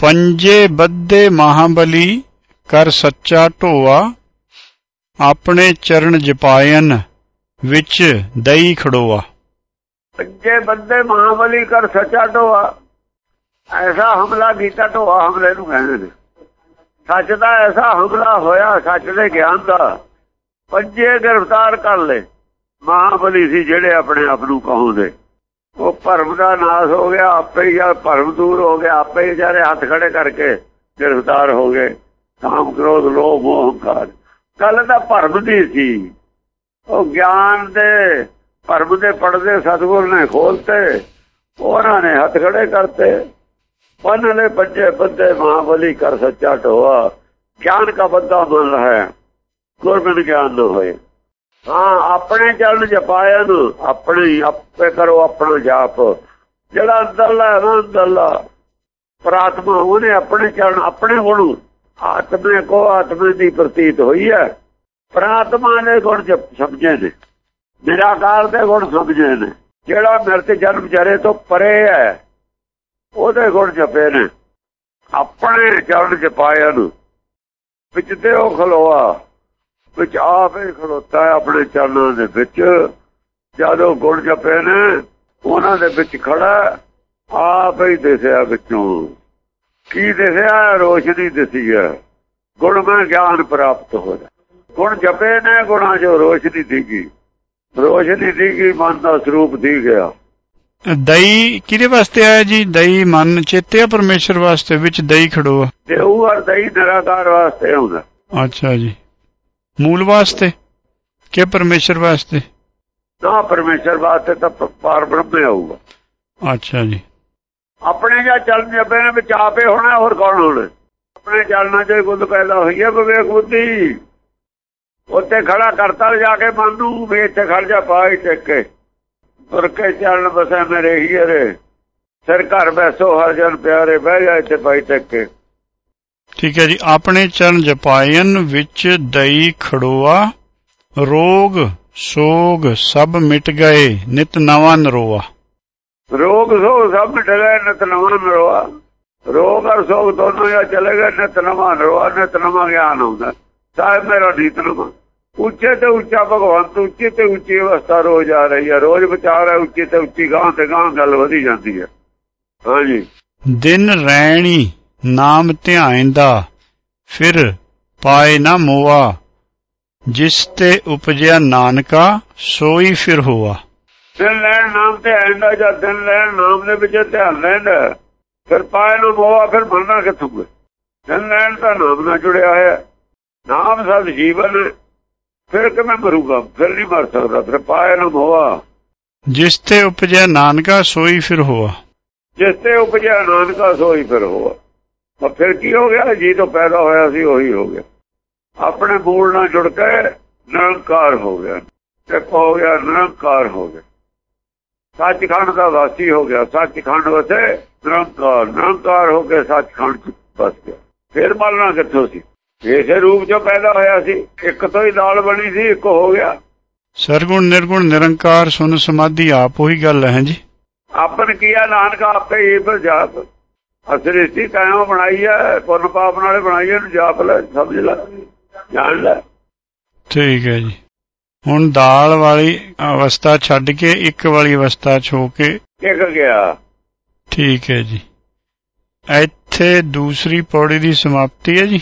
ਪੰਜੇ ਬੱਧੇ ਮਹਾਬਲੀ ਕਰ ਸੱਚਾ ਢੋਆ, ਆਪਣੇ ਚਰਨ ਜਪਾਇਨ ਵਿੱਚ ਦਈ ਖੜੋਆ। ਪੰਜੇ ਬੰਦੇ ਮਹਾਬਲੀ ਕਰ ਸੱਚਾ ਢੋਆ, ਐਸਾ ਹਮਲਾ ਕੀਤਾ ਢੋਆ ਹਮਲੇ ਨੂੰ ਕਹਿੰਦੇ ਨੇ। ਸੱਚ ਦਾ ਐਸਾ ਹਮਲਾ ਹੋਇਆ ਸੱਚ ਦੇ ਗਿਆਨ ਦਾ, ਪੰਜੇ ਗ੍ਰਿਫਤਾਰ ਕਰ ਲਏ। ਮਹਾਬਲੀ ਸੀ ਜਿਹੜੇ ਆਪਣੇ ਆਪ ਨੂੰ ਕਹੋਂਦੇ ਉਹ ਭਰਮ ਦਾ ਨਾਸ ਹੋ ਗਿਆ, ਆਪੇ ਹੀ ਜਦ ਭਰਮ ਦੂਰ ਹੋ ਗਿਆ, ਆਪੇ ਹੀ ਜਿਹੜੇ ਹੱਥ ਖੜੇ ਕਰਕੇ ਗ੍ਰਿਫਤਾਰ ਹੋ ਗਏ। ਕਾਮ ਕ੍ਰੋਧ, ਲੋਭ, ਮੋਹ, ਹੰਕਾਰ। ਕੱਲ ਦਾ ਭਰਮ ਦੀ ਸੀ। ਉਹ ਗਿਆਨ ਦੇ, ਭਰਮ ਦੇ ਪੜਦੇ ਸਤਗੁਰ ਨੇ ਖੋਲਤੇ। ਉਹਨਾਂ ਨੇ ਹੱਥ ਖੜੇ ਕਰਤੇ। ਬੰਨ ਬੱਚੇ ਬੰਦੇ ਮਹਾਬਲੀ ਕਰ ਸੱਚਾ ਢੋਆ। ਗਿਆਨ ਦਾ ਬੰਦਾ ਬਣ ਰਹਾ ਹੈ ਗੁਰਮਨ ਗਿਆਨ ਨਾ ਹੋਏ। ਹਾਂ, ਆਪਣੇ ਚਰਨ ਜਪਾਇਆ ਆਪਣੇ, ਆਪੇ ਕਰੋ ਆਪਣਾ ਜਾਪ। ਜਿਹੜਾ ਅੰਦਰਲਾ ਅੰਦਰਲਾ। ਪ੍ਰਾਤਮਾ ਉਹਨੇ ਆਪਣੇ ਚਰਨ ਆਪਣੇ ਗੁਣ ਆਤਮੇ ਕੋ ਆਤਮੇ ਦੀ ਪ੍ਰਤੀਤ ਹੋਈ ਹੈ। ਪ੍ਰਾਤਮਾ ਨੇ ਗੁਣ ਜਪ- ਸਮਝੇ ਨੇ। ਨਿਰਾਕਾਰ ਦੇ ਗੁਣ ਸਮਝੇ ਨੇ। ਜਿਹੜਾ ਮਿਰਤ ਜਨਮ ਜਰੇ ਤੋਂ ਪਰੇ ਹੈ, ਉਹਦੇ ਗੁਣ ਜਪੇ ਨੇ। ਆਪਣੇ ਚਰਨ ਜਪਾਇਆ ਨੂੰ। ਵਿੱਚ ਤੇ ਉਹ ਖਲੋਆ। ਵਿੱਚ ਆਪੇ ਖਲੋਤਾ ਹੈ ਆਪਣੇ ਚਰਨਾਂ ਦੇ ਵਿੱਚ। ਜਦੋਂ ਗੁਣ ਜਪੇ ਨੇ ਉਹਨਾਂ ਦੇ ਵਿੱਚ ਖੜਾ ਆਪ ਹੀ ਦਿਸਿਆ ਵਿੱਚੋਂ। ਕੀ ਦਿਸਿਆ ਰੋਸ਼ਨੀ ਦਿਸੀ ਹੈ। ਗੁਣ ਮੈਂ ਗਿਆਨ ਪ੍ਰਾਪਤ ਹੋਇਆ ਗੁਣ ਜਪੇ ਨੇ ਗੁਣਾ ਜੋ ਰੋਸ਼ਨੀ ਦੀਗੀ। ਰੋਸ਼ਨੀ ਦੀਗੀ ਮਨ ਦਾ ਸਰੂਪ ਦੀ ਗਿਆ। ਦਈ ਕਿਹਦੇ ਵਾਸਤੇ ਆਇਆ ਜੀ? ਦਈ ਮਨ ਚੇਤੇ ਪਰਮੇਸ਼ਰ ਵਾਸਤੇ ਵਿੱਚ ਦਈ ਖੜੋਆ ਤੇ ਉਹ ਅਰਥ ਹੀ ਨਿਰਾਕਾਰ ਵਾਸਤੇ ਹੁੰਦਾ ਅੱਛਾ ਜੀ। ਮੂਲ ਵਾਸਤੇ ਕਿ ਪਰਮੇਸ਼ਰ ਵਾਸਤੇ? ਨਾ ਪਰਮੇਸ਼ਰ ਵਾਸਤੇ ਤਾਂ ਪਾਰ ਬ੍ਰਹਮ ਆਊਗਾ। ਅੱਛਾ ਜੀ। ਆਪਣੇ ਜਾਂ ਚਰਨ ਜਪੇ ਨੇ ਵਿੱਚ ਆਪੇ ਹੋਣਾ ਹੋਰ ਕੌਣ ਹੋਣਾ? ਆਪਣੇ ਚਰਨਾਂ 'ਚ ਗੁੱਦ ਪੈਦਾ ਹੋਈ ਹੈ ਵਿਵੇਕ ਬੁੱਧੀ। ਉੱਤੇ ਖੜਾ ਕਰਤਾ ਜਾ ਕੇ ਮਨ ਨੂੰ ਵੀ ਇੱਥੇ ਖੜ ਜਾ ਪਾਈ ਟਿਕ। ਕੇ ਤੁਰ ਕੇ ਚਰਨ ਬਸੈ ਮੇਰੇ ਹੀਰੇ। ਸਿਰ ਘਰ ਬੈਸੋ ਹਰ ਜਨ ਪਿਆਰੇ ਬਹਿ ਜਾ ਇੱਥੇ ਪਾਈ ਟਿਕ। ਕੇ ਠੀਕ ਹੈ ਜੀ ਆਪਣੇ ਚਰਨ ਜਪਾਇਨ ਵਿੱਚ ਦਈ ਖੜੋਆ ਰੋਗ ਸੋਗ ਸਭ ਮਿਟ ਗਏ ਨਿਤ ਨਵਾਂ ਨਰੋਆ। ਰੋਗ ਸੋਗ ਸਭ ਮਿਟ ਗਏ ਨਿਤ ਨਵਾਂ ਨਰੋਆ। ਰੋਗ ਔਰ ਸੋਗ ਦੋਨੋਂ ਜਾਂ ਚਲੇ ਗਏ ਨਿਤ ਨਵਾਂ ਨਰੋਆ ਨਿਤ ਨਵਾਂ ਗਿਆਨ ਆਉਂਦਾ। ਸਾਹਿਬ ਮੇਰਾ ਨੀਤ ਨਵਾਂ। ਉੱਚੇ ਤੇ ਉੱਚਾ ਭਗਵੰਤ ਉੱਚੀ ਤੇ ਉੱਚੀ ਅਵਸਥਾ ਰੋਜ਼ ਆ ਰਹੀ ਹੈ। ਰੋਜ਼ ਵਿਚਾਰ ਹੈ ਉੱਚੀ ਤੇ ਉੱਚੀ ਗਾਂ ਤੇ ਗਾਂ ਗੱਲ ਵਧੀ ਜਾਂਦੀ ਹੈ। ਹਾਂਜੀ। ਦਿਨ ਰੈਣੀ ਨਾਮ ਧਿਆਇਂਦਾ ਫਿਰ ਪਾਏ ਨਾ ਮੋਆ ਜਿਸ ਤੇ ਉਪਜਿਆ ਨਾਨਕਾ ਸੋਈ ਫਿਰ ਹੋਆ ਦਿਨ ਲੈਣ ਨਾਮ ਤੇ ਆਂਦਾ ਜਾਂ ਦਿਨ ਲੈਣ ਨਾਮ ਦੇ ਵਿੱਚ ਧਿਆਨ ਲੈਂਦਾ ਫਿਰ ਪਾਏ ਨੂੰ ਮੋਆ ਫਿਰ ਮਰਨਾ ਕਿੱਥੋਂ ਹੈ? ਦਿਨ ਲੈਣ ਤਾਂ ਨਾਮ ਨਾਲ ਜੁੜਿਆ ਹੋਇਆ। ਨਾਮ ਸਦ ਜੀਵਨ। ਫਿਰ ਕਿਵੇਂ ਮਰੂਗਾ ਫਿਰ ਨਹੀਂ ਮਰ ਸਕਦਾ ਫਿਰ ਪਾਏ ਨੂੰ ਮੋਆ ਜਿਸ ਤੇ ਉਪਜਿਆ ਨਾਨਕਾ ਸੋਈ ਫਿਰ ਹੋਆ ਜਿਸ ਤੇ ਉਪਜਿਆ ਨਾਨਕਾ ਸੋਈ ਫਿਰ ਹੋਆ ਤਾਂ ਫਿਰ ਕੀ ਹੋ ਗਿਆ? ਜੀ ਤੋਂ ਪੈਦਾ ਹੋਇਆ ਸੀ ਉਹੀ ਹੋ ਗਿਆ। ਆਪਣੇ ਮੂਲ ਨਾਲ ਜੁੜ ਕੇ ਨਿਰੰਕਾਰ ਹੋ ਗਿਆ। ਇੱਕ ਹੋ ਗਿਆ? ਨਿਰੰਕਾਰ ਹੋ ਗਿਆ। ਸੱਚਖੰਡ ਦਾ ਵਾਸੀ ਹੋ ਗਿਆ। ਸੱਚਖੰਡ ਵਸੇ ਨਿਰੰਕਾਰ। ਨਿਰੰਕਾਰ ਹੋ ਕੇ ਸੱਚਖੰਡ ਬਸ ਗਿਆ। ਫਿਰ ਮਰਨਾ ਕਿੱਥੋਂ ਸੀ? ਇਸੇ ਰੂਪ ਚ ਪੈਦਾ ਹੋਇਆ ਸੀ। ਇੱਕ ਤੋਂ ਹੀ ਦਾਲ ਬਣੀ ਸੀ ਇੱਕ ਹੋ ਗਿਆ। ਸਰਗੁਣ ਨਿਰਗੁਣ ਨਿਰੰਕਾਰ ਸੁਨ ਸਮਾਧੀ ਆਪ ਉਹੀ ਗੱਲ ਹੈ ਜੀ। ਆਪਨ ਕੀਆ ਨਾਨਕ ਆਪੇ ਹੀ ਪਰ ਜਾਪ ਅਸਰੀਤੀ ਕਾਇਮ ਬਣਾਈ ਹੈ ਪੁੰਨ ਪਾਪ ਨਾਲੇ ਬਣਾਈ ਹੈ ਜਾਪ ਲੈ ਸਮਝ ਲੈ ਜਾਣ ਲੈ। ਠੀਕ ਹੈ ਜੀ। ਹੁਣ ਦਾਲ ਵਾਲੀ ਅਵਸਥਾ ਛੱਡ ਕੇ ਇੱਕ ਵਾਲੀ ਅਵਸਥਾ ਹੋ ਕੇ ਟਿਕ ਗਿਆ। ਠੀਕ ਹੈ ਜੀ। ਇੱਥੇ ਦੂਸਰੀ ਪੌੜੀ ਦੀ ਸਮਾਪਤੀ ਹੈ ਜੀ।